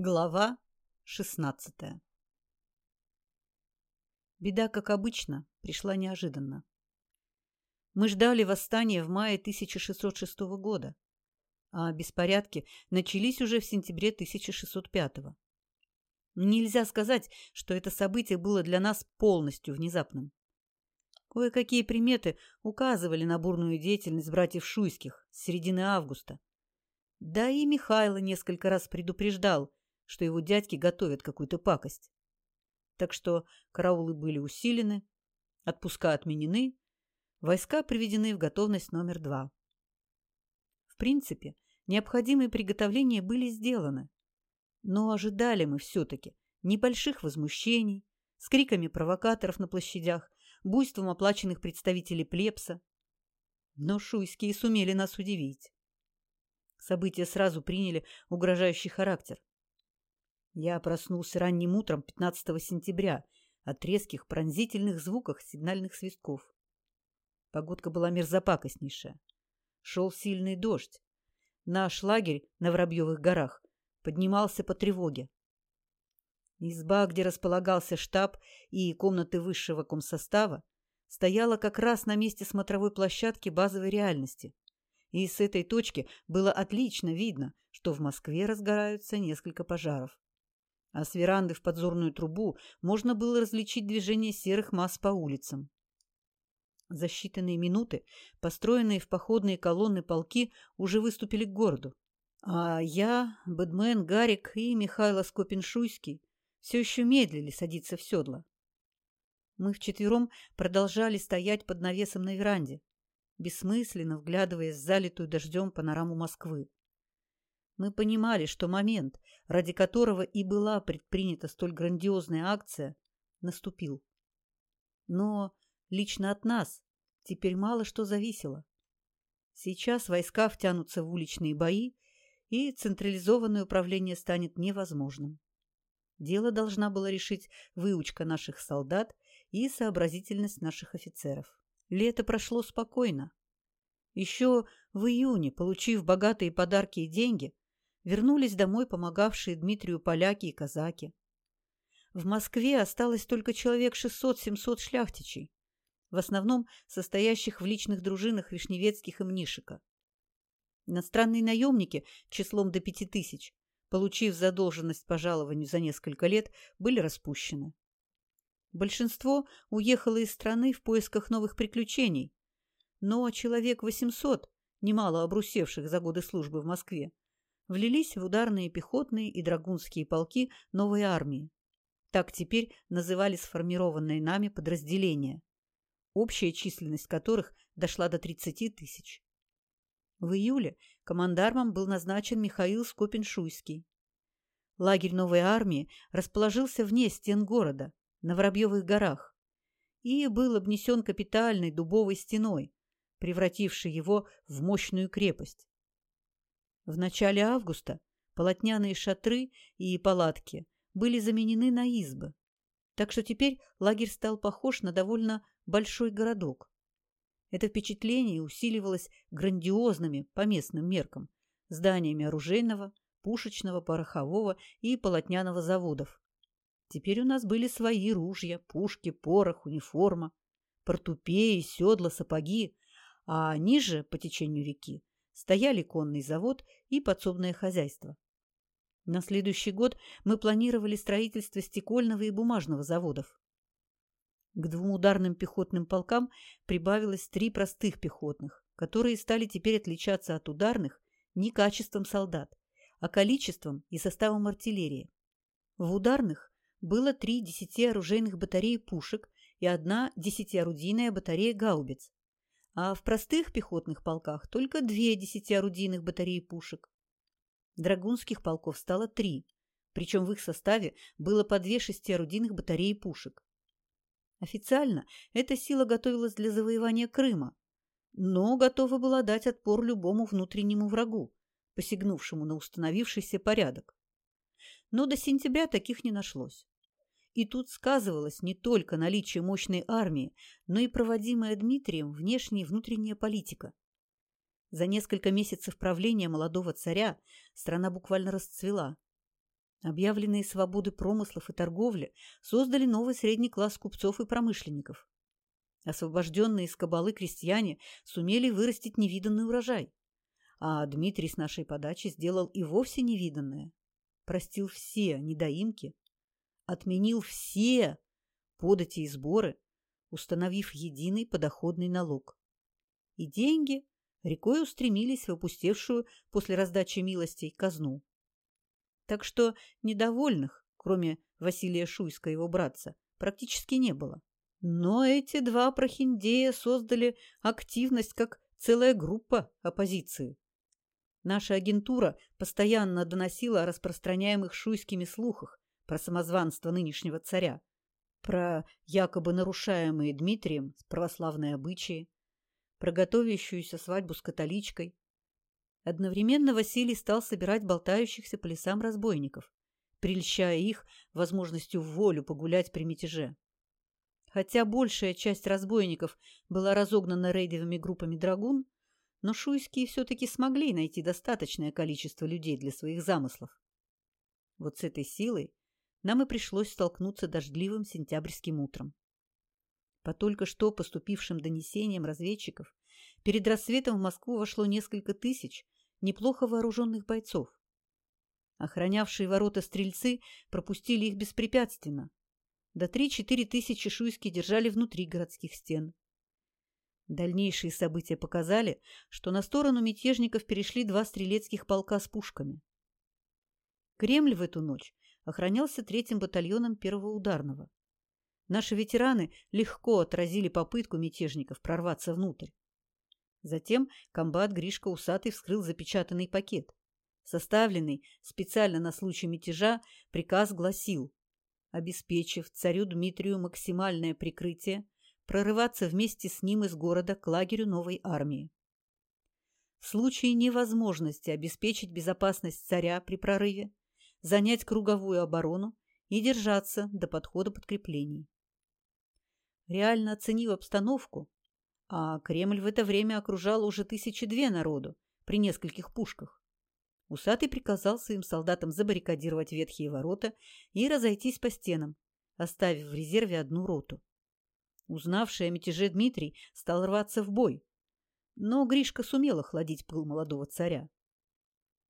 Глава 16 Беда, как обычно, пришла неожиданно. Мы ждали восстания в мае 1606 года, а беспорядки начались уже в сентябре 1605. Нельзя сказать, что это событие было для нас полностью внезапным. Кое-какие приметы указывали на бурную деятельность братьев Шуйских с середины августа. Да и Михайло несколько раз предупреждал, что его дядьки готовят какую-то пакость. Так что караулы были усилены, отпуска отменены, войска приведены в готовность номер два. В принципе, необходимые приготовления были сделаны, но ожидали мы все-таки небольших возмущений, с криками провокаторов на площадях, буйством оплаченных представителей плебса. Но шуйские сумели нас удивить. События сразу приняли угрожающий характер. Я проснулся ранним утром 15 сентября от резких пронзительных звуков сигнальных свистков. Погодка была мерзопакостнейшая. Шел сильный дождь. Наш лагерь на Воробьевых горах поднимался по тревоге. Изба, где располагался штаб и комнаты высшего комсостава, стояла как раз на месте смотровой площадки базовой реальности. И с этой точки было отлично видно, что в Москве разгораются несколько пожаров а с веранды в подзорную трубу можно было различить движение серых масс по улицам. За считанные минуты построенные в походные колонны полки уже выступили к городу. А я, Бэдмен, Гарик и Михайло Скопин-Шуйский все еще медлили садиться в седло. Мы вчетвером продолжали стоять под навесом на веранде, бессмысленно вглядываясь в залитую дождем панораму Москвы. Мы понимали, что момент, ради которого и была предпринята столь грандиозная акция, наступил. Но лично от нас теперь мало что зависело. Сейчас войска втянутся в уличные бои, и централизованное управление станет невозможным. Дело должна была решить выучка наших солдат и сообразительность наших офицеров. Лето прошло спокойно. Еще в июне, получив богатые подарки и деньги, Вернулись домой помогавшие Дмитрию поляки и казаки. В Москве осталось только человек 600-700 шляхтичей, в основном состоящих в личных дружинах Вишневецких и Мнишика. Иностранные наемники числом до пяти тысяч, получив задолженность по жалованию за несколько лет, были распущены. Большинство уехало из страны в поисках новых приключений, но человек 800, немало обрусевших за годы службы в Москве, влились в ударные пехотные и драгунские полки новой армии. Так теперь называли сформированные нами подразделения, общая численность которых дошла до 30 тысяч. В июле командармом был назначен Михаил Скопин-Шуйский. Лагерь новой армии расположился вне стен города, на Воробьевых горах, и был обнесен капитальной дубовой стеной, превратившей его в мощную крепость. В начале августа полотняные шатры и палатки были заменены на избы, так что теперь лагерь стал похож на довольно большой городок. Это впечатление усиливалось грандиозными по местным меркам зданиями оружейного, пушечного, порохового и полотняного заводов. Теперь у нас были свои ружья, пушки, порох, униформа, портупеи, седла, сапоги, а ниже, по течению реки, стояли конный завод и подсобное хозяйство. На следующий год мы планировали строительство стекольного и бумажного заводов. К двум ударным пехотным полкам прибавилось три простых пехотных, которые стали теперь отличаться от ударных не качеством солдат, а количеством и составом артиллерии. В ударных было три десятиоружейных батареи пушек и одна десятиорудийная батарея гаубиц, а в простых пехотных полках только две десятиорудийных батареи пушек. Драгунских полков стало три, причем в их составе было по две шестиорудийных батареи пушек. Официально эта сила готовилась для завоевания Крыма, но готова была дать отпор любому внутреннему врагу, посягнувшему на установившийся порядок. Но до сентября таких не нашлось. И тут сказывалось не только наличие мощной армии, но и проводимая Дмитрием внешняя и внутренняя политика. За несколько месяцев правления молодого царя страна буквально расцвела. Объявленные свободы промыслов и торговли создали новый средний класс купцов и промышленников. Освобожденные из кабалы крестьяне сумели вырастить невиданный урожай. А Дмитрий с нашей подачи сделал и вовсе невиданное. Простил все недоимки, отменил все подати и сборы, установив единый подоходный налог. И деньги рекой устремились в опустевшую после раздачи милостей казну. Так что недовольных, кроме Василия Шуйска и его братца, практически не было. Но эти два прохиндея создали активность как целая группа оппозиции. Наша агентура постоянно доносила о распространяемых шуйскими слухах про самозванство нынешнего царя, про якобы нарушаемые Дмитрием православные обычаи, про готовящуюся свадьбу с католичкой. Одновременно Василий стал собирать болтающихся по лесам разбойников, прельщая их возможностью в волю погулять при мятеже. Хотя большая часть разбойников была разогнана рейдовыми группами «Драгун», но шуйские все-таки смогли найти достаточное количество людей для своих замыслов. Вот с этой силой нам и пришлось столкнуться дождливым сентябрьским утром. По только что поступившим донесениям разведчиков, перед рассветом в Москву вошло несколько тысяч неплохо вооруженных бойцов. Охранявшие ворота стрельцы пропустили их беспрепятственно. До 3-4 тысячи шуйски держали внутри городских стен. Дальнейшие события показали, что на сторону мятежников перешли два стрелецких полка с пушками. Кремль в эту ночь охранялся третьим батальоном первого ударного. Наши ветераны легко отразили попытку мятежников прорваться внутрь. Затем комбат Гришка Усатый вскрыл запечатанный пакет. Составленный специально на случай мятежа, приказ гласил, обеспечив царю Дмитрию максимальное прикрытие, прорываться вместе с ним из города к лагерю новой армии. В случае невозможности обеспечить безопасность царя при прорыве, занять круговую оборону и держаться до подхода подкреплений. Реально оценив обстановку, а Кремль в это время окружал уже тысячи две народу при нескольких пушках, Усатый приказал своим солдатам забаррикадировать ветхие ворота и разойтись по стенам, оставив в резерве одну роту. Узнавший о мятеже Дмитрий стал рваться в бой, но Гришка сумел охладить пыл молодого царя.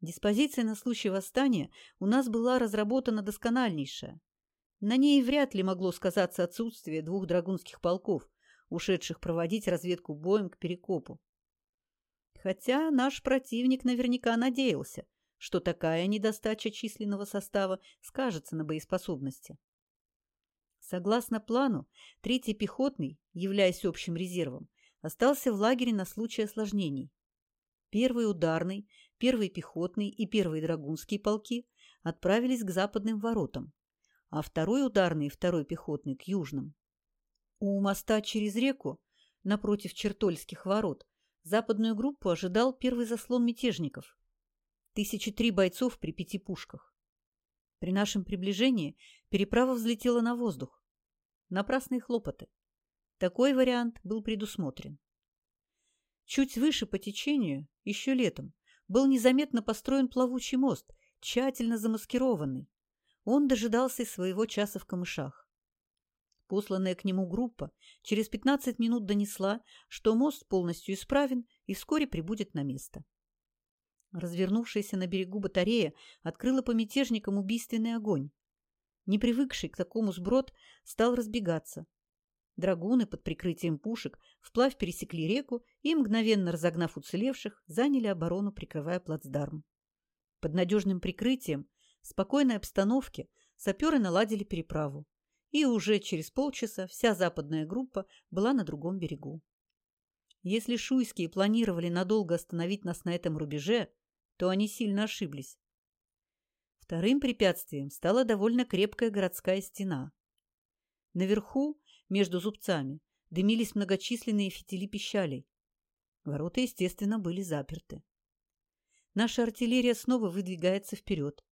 Диспозиция на случай восстания у нас была разработана доскональнейшая. На ней вряд ли могло сказаться отсутствие двух драгунских полков, ушедших проводить разведку боем к Перекопу. Хотя наш противник наверняка надеялся, что такая недостача численного состава скажется на боеспособности. Согласно плану, третий пехотный, являясь общим резервом, остался в лагере на случай осложнений. Первый ударный, первый пехотный и первый драгунские полки отправились к западным воротам, а второй ударный и второй пехотный к южным. У моста через реку, напротив Чертольских ворот, западную группу ожидал первый заслон мятежников. Тысячи три бойцов при пяти пушках. При нашем приближении переправа взлетела на воздух. Напрасные хлопоты. Такой вариант был предусмотрен. Чуть выше по течению, еще летом, был незаметно построен плавучий мост, тщательно замаскированный. Он дожидался своего часа в камышах. Посланная к нему группа через 15 минут донесла, что мост полностью исправен и вскоре прибудет на место. Развернувшаяся на берегу батарея открыла по мятежникам убийственный огонь. Непривыкший к такому сброд стал разбегаться, Драгуны под прикрытием пушек вплавь пересекли реку и, мгновенно разогнав уцелевших, заняли оборону, прикрывая плацдарм. Под надежным прикрытием, в спокойной обстановке, саперы наладили переправу. И уже через полчаса вся западная группа была на другом берегу. Если шуйские планировали надолго остановить нас на этом рубеже, то они сильно ошиблись. Вторым препятствием стала довольно крепкая городская стена. Наверху между зубцами дымились многочисленные фитили пищалей. Ворота, естественно, были заперты. Наша артиллерия снова выдвигается вперед.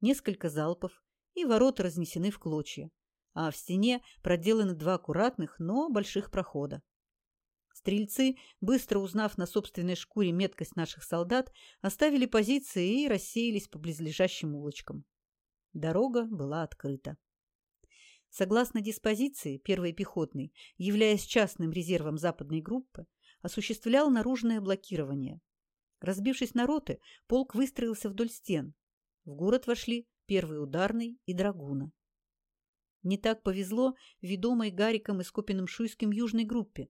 Несколько залпов, и ворота разнесены в клочья, а в стене проделаны два аккуратных, но больших прохода. Стрельцы, быстро узнав на собственной шкуре меткость наших солдат, оставили позиции и рассеялись по близлежащим улочкам. Дорога была открыта. Согласно диспозиции, первый пехотный, являясь частным резервом западной группы, осуществлял наружное блокирование. Разбившись на роты, полк выстроился вдоль стен. В город вошли первый ударный и драгуна. Не так повезло ведомой Гариком и Скопиным-Шуйским южной группе.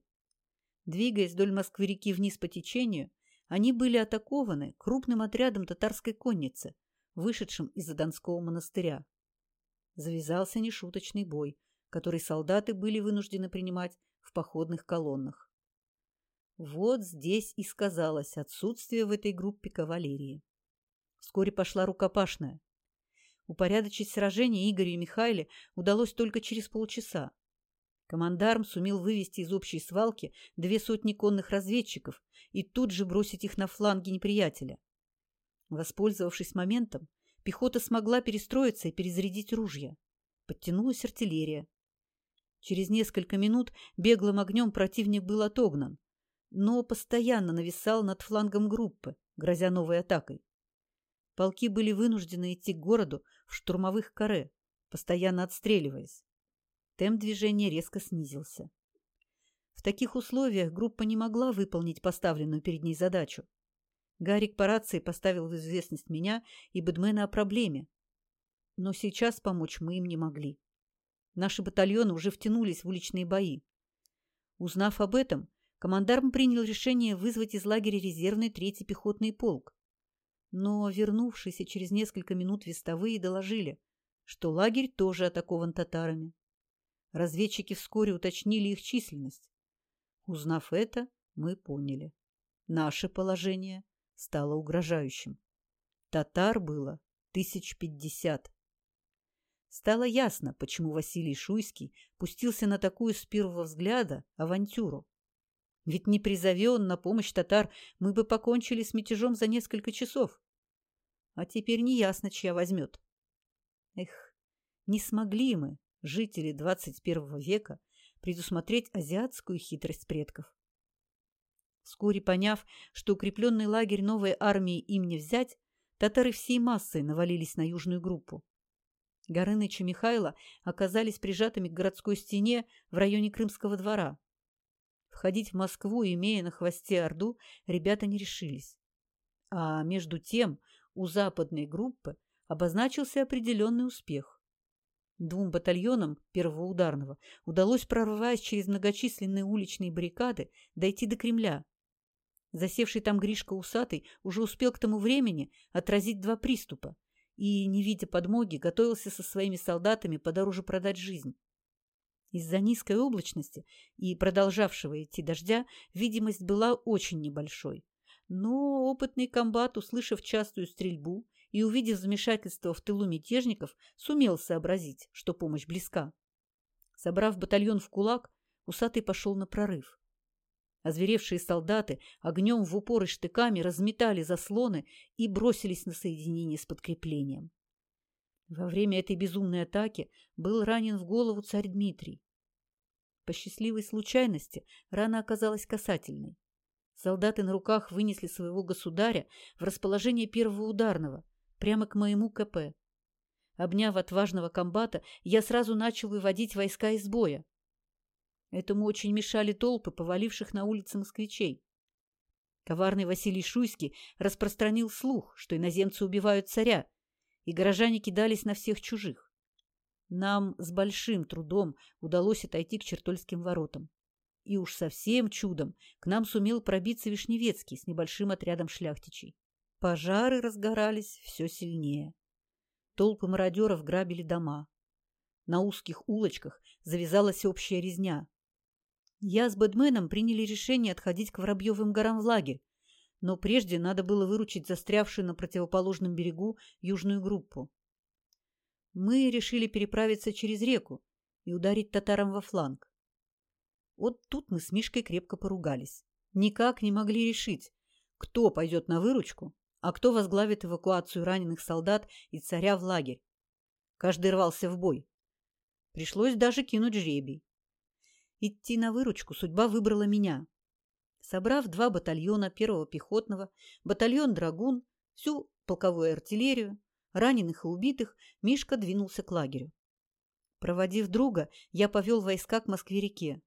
Двигаясь вдоль Москвы-реки вниз по течению, они были атакованы крупным отрядом татарской конницы, вышедшим из Донского монастыря. Завязался нешуточный бой, который солдаты были вынуждены принимать в походных колоннах. Вот здесь и сказалось отсутствие в этой группе кавалерии. Вскоре пошла рукопашная. Упорядочить сражение Игорю и Михаиле удалось только через полчаса. Командарм сумел вывести из общей свалки две сотни конных разведчиков и тут же бросить их на фланги неприятеля. Воспользовавшись моментом, пехота смогла перестроиться и перезарядить ружья. Подтянулась артиллерия. Через несколько минут беглым огнем противник был отогнан, но постоянно нависал над флангом группы, грозя новой атакой. Полки были вынуждены идти к городу в штурмовых каре, постоянно отстреливаясь. Темп движения резко снизился. В таких условиях группа не могла выполнить поставленную перед ней задачу. Гарик по рации поставил в известность меня и Бэдмена о проблеме. Но сейчас помочь мы им не могли. Наши батальоны уже втянулись в уличные бои. Узнав об этом, командарм принял решение вызвать из лагеря резервный третий пехотный полк. Но вернувшиеся через несколько минут вестовые доложили, что лагерь тоже атакован татарами. Разведчики вскоре уточнили их численность. Узнав это, мы поняли. Наше положение стало угрожающим. Татар было тысяч пятьдесят. Стало ясно, почему Василий Шуйский пустился на такую с первого взгляда авантюру. Ведь не призови он на помощь татар, мы бы покончили с мятежом за несколько часов. А теперь неясно, чья возьмет. Эх, не смогли мы, жители 21 века, предусмотреть азиатскую хитрость предков. Вскоре поняв, что укрепленный лагерь новой армии им не взять, татары всей массой навалились на южную группу. Горыныч и Михайло оказались прижатыми к городской стене в районе Крымского двора. Входить в Москву, имея на хвосте Орду, ребята не решились. А между тем у западной группы обозначился определенный успех. Двум батальонам первого ударного удалось, прорываясь через многочисленные уличные баррикады, дойти до Кремля. Засевший там Гришка Усатый уже успел к тому времени отразить два приступа и, не видя подмоги, готовился со своими солдатами подороже продать жизнь. Из-за низкой облачности и продолжавшего идти дождя видимость была очень небольшой. Но опытный комбат, услышав частую стрельбу и увидев замешательство в тылу мятежников, сумел сообразить, что помощь близка. Собрав батальон в кулак, усатый пошел на прорыв. Озверевшие солдаты огнем в упор и штыками разметали заслоны и бросились на соединение с подкреплением. Во время этой безумной атаки был ранен в голову царь Дмитрий. По счастливой случайности рана оказалась касательной. Солдаты на руках вынесли своего государя в расположение первого ударного, прямо к моему КП. Обняв отважного комбата, я сразу начал выводить войска из боя. Этому очень мешали толпы поваливших на улице москвичей. Коварный Василий Шуйский распространил слух, что иноземцы убивают царя, и горожане кидались на всех чужих. Нам с большим трудом удалось отойти к Чертольским воротам. И уж совсем чудом к нам сумел пробиться Вишневецкий с небольшим отрядом шляхтичей. Пожары разгорались все сильнее. Толпы мародеров грабили дома. На узких улочках завязалась общая резня. Я с Бэдменом приняли решение отходить к Воробьевым горам в лагерь, но прежде надо было выручить застрявшую на противоположном берегу южную группу. Мы решили переправиться через реку и ударить татарам во фланг. Вот тут мы с Мишкой крепко поругались. Никак не могли решить, кто пойдет на выручку, а кто возглавит эвакуацию раненых солдат и царя в лагерь. Каждый рвался в бой. Пришлось даже кинуть жребий. Идти на выручку судьба выбрала меня. Собрав два батальона первого пехотного, батальон «Драгун», всю полковую артиллерию, раненых и убитых, Мишка двинулся к лагерю. Проводив друга, я повел войска к Москве-реке.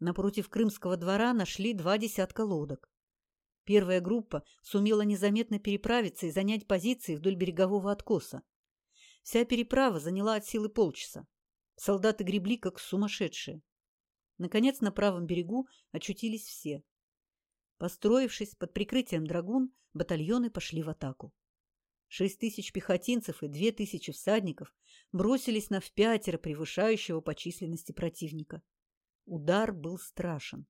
Напротив Крымского двора нашли два десятка лодок. Первая группа сумела незаметно переправиться и занять позиции вдоль берегового откоса. Вся переправа заняла от силы полчаса. Солдаты гребли, как сумасшедшие. Наконец, на правом берегу очутились все. Построившись под прикрытием драгун, батальоны пошли в атаку. Шесть тысяч пехотинцев и две тысячи всадников бросились на впятеро превышающего по численности противника. Удар был страшен.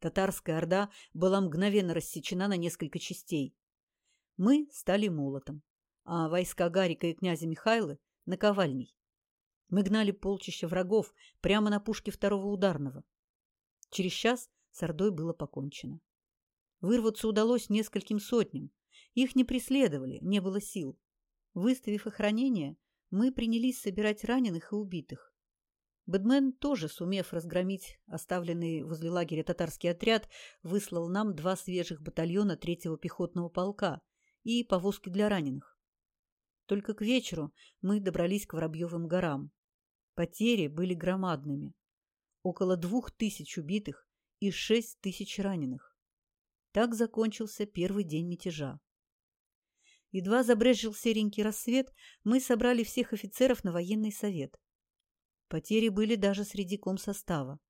Татарская орда была мгновенно рассечена на несколько частей. Мы стали молотом, а войска Гарика и князя Михайлы – наковальней. Мы гнали полчища врагов прямо на пушке второго ударного. Через час с Ордой было покончено. Вырваться удалось нескольким сотням. Их не преследовали, не было сил. Выставив их ранения, мы принялись собирать раненых и убитых. Бэдмен, тоже сумев разгромить оставленный возле лагеря татарский отряд, выслал нам два свежих батальона третьего пехотного полка и повозки для раненых. Только к вечеру мы добрались к Воробьевым горам. Потери были громадными. Около двух тысяч убитых и шесть тысяч раненых. Так закончился первый день мятежа. Едва забрежил серенький рассвет, мы собрали всех офицеров на военный совет. Потери были даже среди комсостава.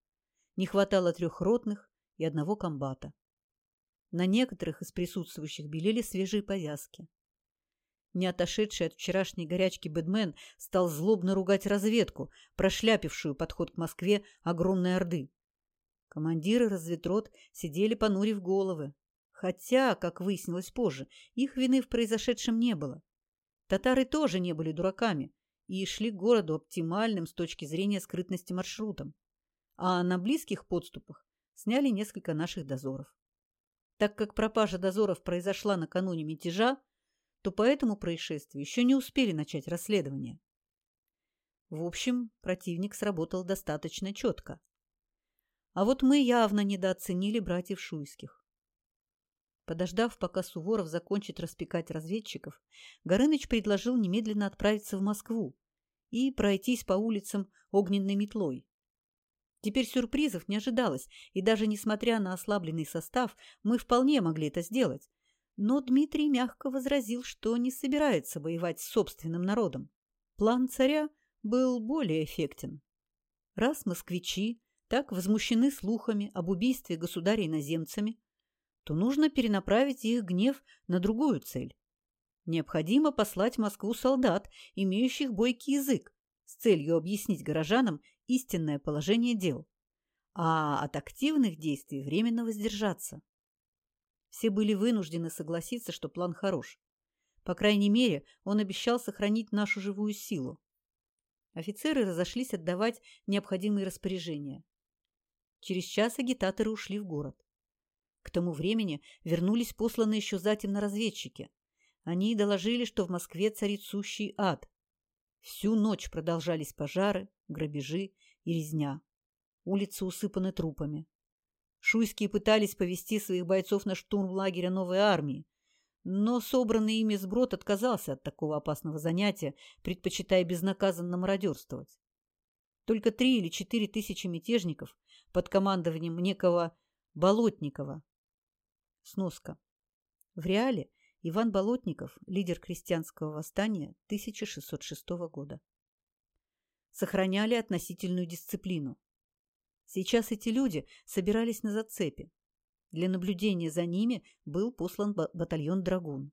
Не хватало трех ротных и одного комбата. На некоторых из присутствующих белели свежие повязки. Не отошедший от вчерашней горячки Бэдмен стал злобно ругать разведку, прошляпившую подход к Москве огромной орды. Командиры разведрот сидели понурив головы. Хотя, как выяснилось позже, их вины в произошедшем не было. Татары тоже не были дураками и шли к городу оптимальным с точки зрения скрытности маршрутом. А на близких подступах сняли несколько наших дозоров. Так как пропажа дозоров произошла накануне мятежа, то по этому происшествию еще не успели начать расследование. В общем, противник сработал достаточно четко. А вот мы явно недооценили братьев Шуйских. Подождав, пока Суворов закончит распекать разведчиков, Горыныч предложил немедленно отправиться в Москву и пройтись по улицам огненной метлой. Теперь сюрпризов не ожидалось, и даже несмотря на ослабленный состав, мы вполне могли это сделать, но Дмитрий мягко возразил, что не собирается воевать с собственным народом. План царя был более эффектен. Раз москвичи так возмущены слухами об убийстве государей-наземцами, то нужно перенаправить их гнев на другую цель. Необходимо послать в Москву солдат, имеющих бойкий язык, с целью объяснить горожанам истинное положение дел, а от активных действий временно воздержаться. Все были вынуждены согласиться, что план хорош. По крайней мере, он обещал сохранить нашу живую силу. Офицеры разошлись отдавать необходимые распоряжения. Через час агитаторы ушли в город. К тому времени вернулись посланные еще затемно разведчики. Они доложили, что в Москве царит сущий ад. Всю ночь продолжались пожары, грабежи и резня. Улицы усыпаны трупами. Шуйские пытались повести своих бойцов на штурм лагеря новой армии, но собранный ими сброд отказался от такого опасного занятия, предпочитая безнаказанно мародерствовать. Только три или четыре тысячи мятежников под командованием некого Болотникова. Сноска. В реале Иван Болотников, лидер крестьянского восстания 1606 года. Сохраняли относительную дисциплину. Сейчас эти люди собирались на зацепе. Для наблюдения за ними был послан батальон «Драгун».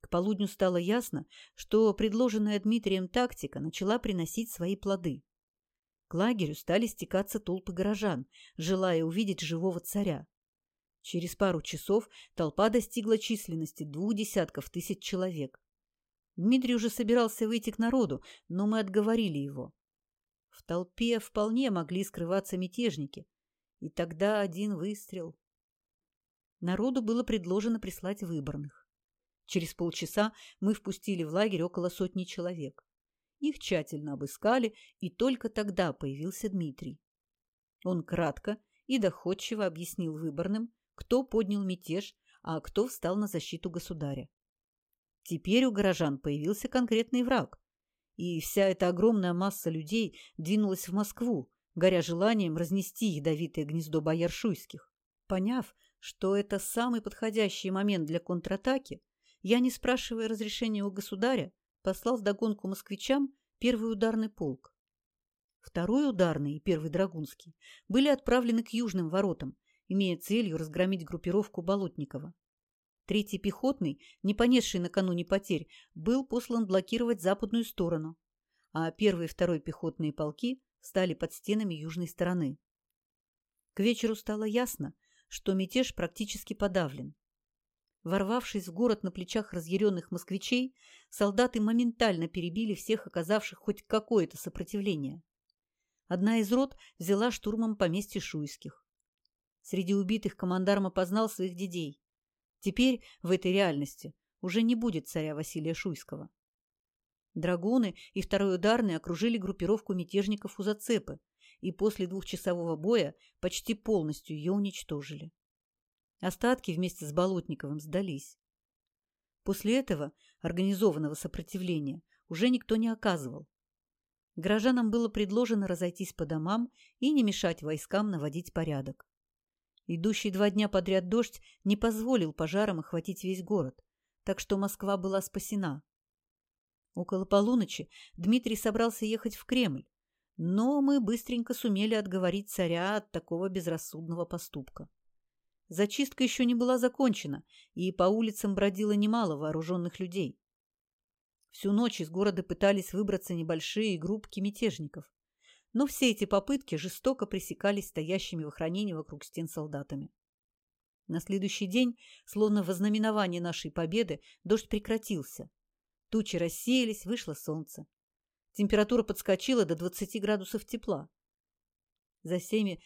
К полудню стало ясно, что предложенная Дмитрием тактика начала приносить свои плоды. К лагерю стали стекаться толпы горожан, желая увидеть живого царя. Через пару часов толпа достигла численности двух десятков тысяч человек. Дмитрий уже собирался выйти к народу, но мы отговорили его. В толпе вполне могли скрываться мятежники. И тогда один выстрел. Народу было предложено прислать выборных. Через полчаса мы впустили в лагерь около сотни человек. Их тщательно обыскали, и только тогда появился Дмитрий. Он кратко и доходчиво объяснил выборным, кто поднял мятеж, а кто встал на защиту государя. Теперь у горожан появился конкретный враг. И вся эта огромная масса людей двинулась в Москву, горя желанием разнести ядовитое гнездо бояр шуйских. Поняв, что это самый подходящий момент для контратаки, я, не спрашивая разрешения у государя, послал вдогонку москвичам первый ударный полк. Второй ударный и первый драгунский были отправлены к южным воротам, имея целью разгромить группировку Болотникова. Третий пехотный, не понесший накануне потерь, был послан блокировать западную сторону, а первый и второй пехотные полки стали под стенами южной стороны. К вечеру стало ясно, что мятеж практически подавлен. Ворвавшись в город на плечах разъяренных москвичей, солдаты моментально перебили всех оказавших хоть какое-то сопротивление. Одна из рот взяла штурмом поместье Шуйских. Среди убитых командарм опознал своих детей. Теперь в этой реальности уже не будет царя Василия Шуйского. Драгуны и второй ударный окружили группировку мятежников у зацепы и после двухчасового боя почти полностью ее уничтожили. Остатки вместе с Болотниковым сдались. После этого организованного сопротивления уже никто не оказывал. Горожанам было предложено разойтись по домам и не мешать войскам наводить порядок. Идущий два дня подряд дождь не позволил пожарам охватить весь город, так что Москва была спасена. Около полуночи Дмитрий собрался ехать в Кремль, но мы быстренько сумели отговорить царя от такого безрассудного поступка. Зачистка еще не была закончена, и по улицам бродило немало вооруженных людей. Всю ночь из города пытались выбраться небольшие группки мятежников но все эти попытки жестоко пресекались стоящими в охранении вокруг стен солдатами. На следующий день, словно в ознаменование нашей победы, дождь прекратился. Тучи рассеялись, вышло солнце. Температура подскочила до 20 градусов тепла. За всеми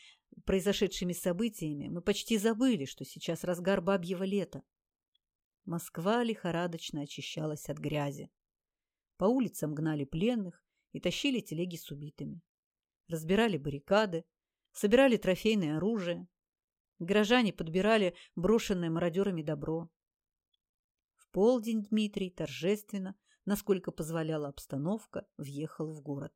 произошедшими событиями мы почти забыли, что сейчас разгар бабьего лета. Москва лихорадочно очищалась от грязи. По улицам гнали пленных и тащили телеги с убитыми разбирали баррикады, собирали трофейное оружие. Горожане подбирали брошенное мародерами добро. В полдень Дмитрий торжественно, насколько позволяла обстановка, въехал в город.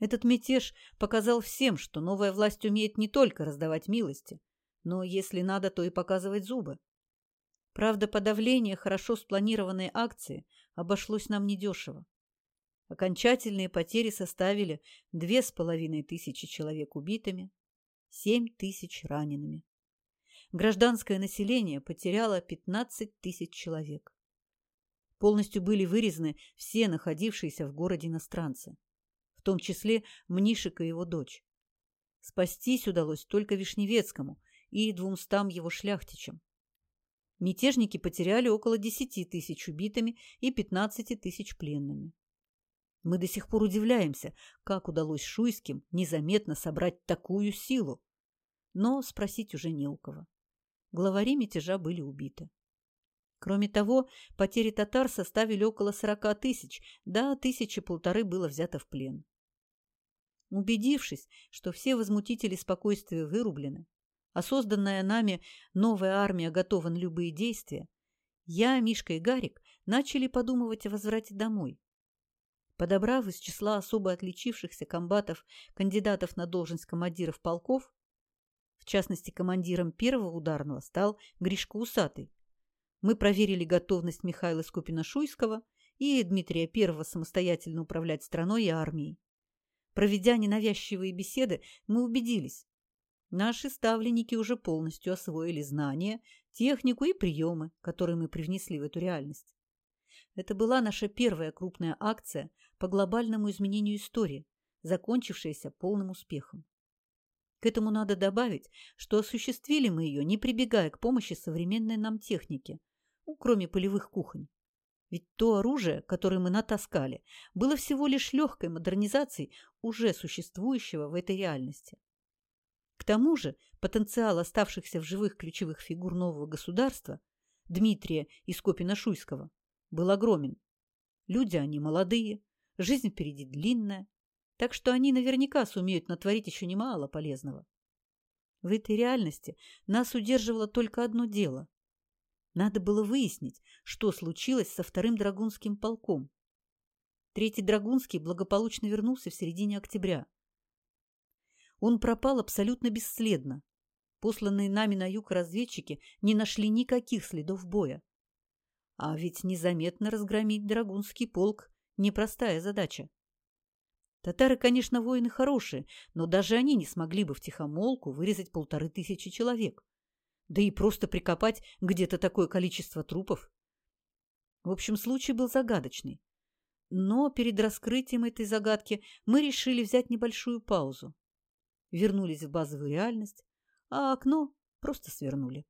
Этот мятеж показал всем, что новая власть умеет не только раздавать милости, но, если надо, то и показывать зубы. Правда, подавление хорошо спланированной акции обошлось нам недешево. Окончательные потери составили две с половиной тысячи человек убитыми, семь тысяч ранеными. Гражданское население потеряло 15 тысяч человек. Полностью были вырезаны все находившиеся в городе иностранцы, в том числе Мнишек и его дочь. Спастись удалось только Вишневецкому и двумстам его шляхтичам. Мятежники потеряли около 10 тысяч убитыми и 15 тысяч пленными. Мы до сих пор удивляемся, как удалось Шуйским незаметно собрать такую силу. Но спросить уже не у кого. Главари мятежа были убиты. Кроме того, потери татар составили около сорока тысяч, да тысячи полторы было взято в плен. Убедившись, что все возмутители спокойствия вырублены, а созданная нами новая армия готова на любые действия, я, Мишка и Гарик начали подумывать о возврате домой. Подобрав из числа особо отличившихся комбатов кандидатов на должность командиров полков, в частности, командиром первого ударного стал Гришка Усатый. Мы проверили готовность Михаила Скупина-Шуйского и Дмитрия Первого самостоятельно управлять страной и армией. Проведя ненавязчивые беседы, мы убедились. Наши ставленники уже полностью освоили знания, технику и приемы, которые мы привнесли в эту реальность. Это была наша первая крупная акция по глобальному изменению истории, закончившаяся полным успехом. К этому надо добавить, что осуществили мы ее, не прибегая к помощи современной нам техники, ну, кроме полевых кухонь. Ведь то оружие, которое мы натаскали, было всего лишь легкой модернизацией уже существующего в этой реальности. К тому же потенциал оставшихся в живых ключевых фигур нового государства Дмитрия и Скопина-Шуйского был огромен. Люди они молодые, жизнь впереди длинная, так что они наверняка сумеют натворить еще немало полезного. В этой реальности нас удерживало только одно дело. Надо было выяснить, что случилось со вторым драгунским полком. Третий драгунский благополучно вернулся в середине октября. Он пропал абсолютно бесследно. Посланные нами на юг разведчики не нашли никаких следов боя. А ведь незаметно разгромить драгунский полк – непростая задача. Татары, конечно, воины хорошие, но даже они не смогли бы втихомолку вырезать полторы тысячи человек. Да и просто прикопать где-то такое количество трупов. В общем, случай был загадочный. Но перед раскрытием этой загадки мы решили взять небольшую паузу. Вернулись в базовую реальность, а окно просто свернули.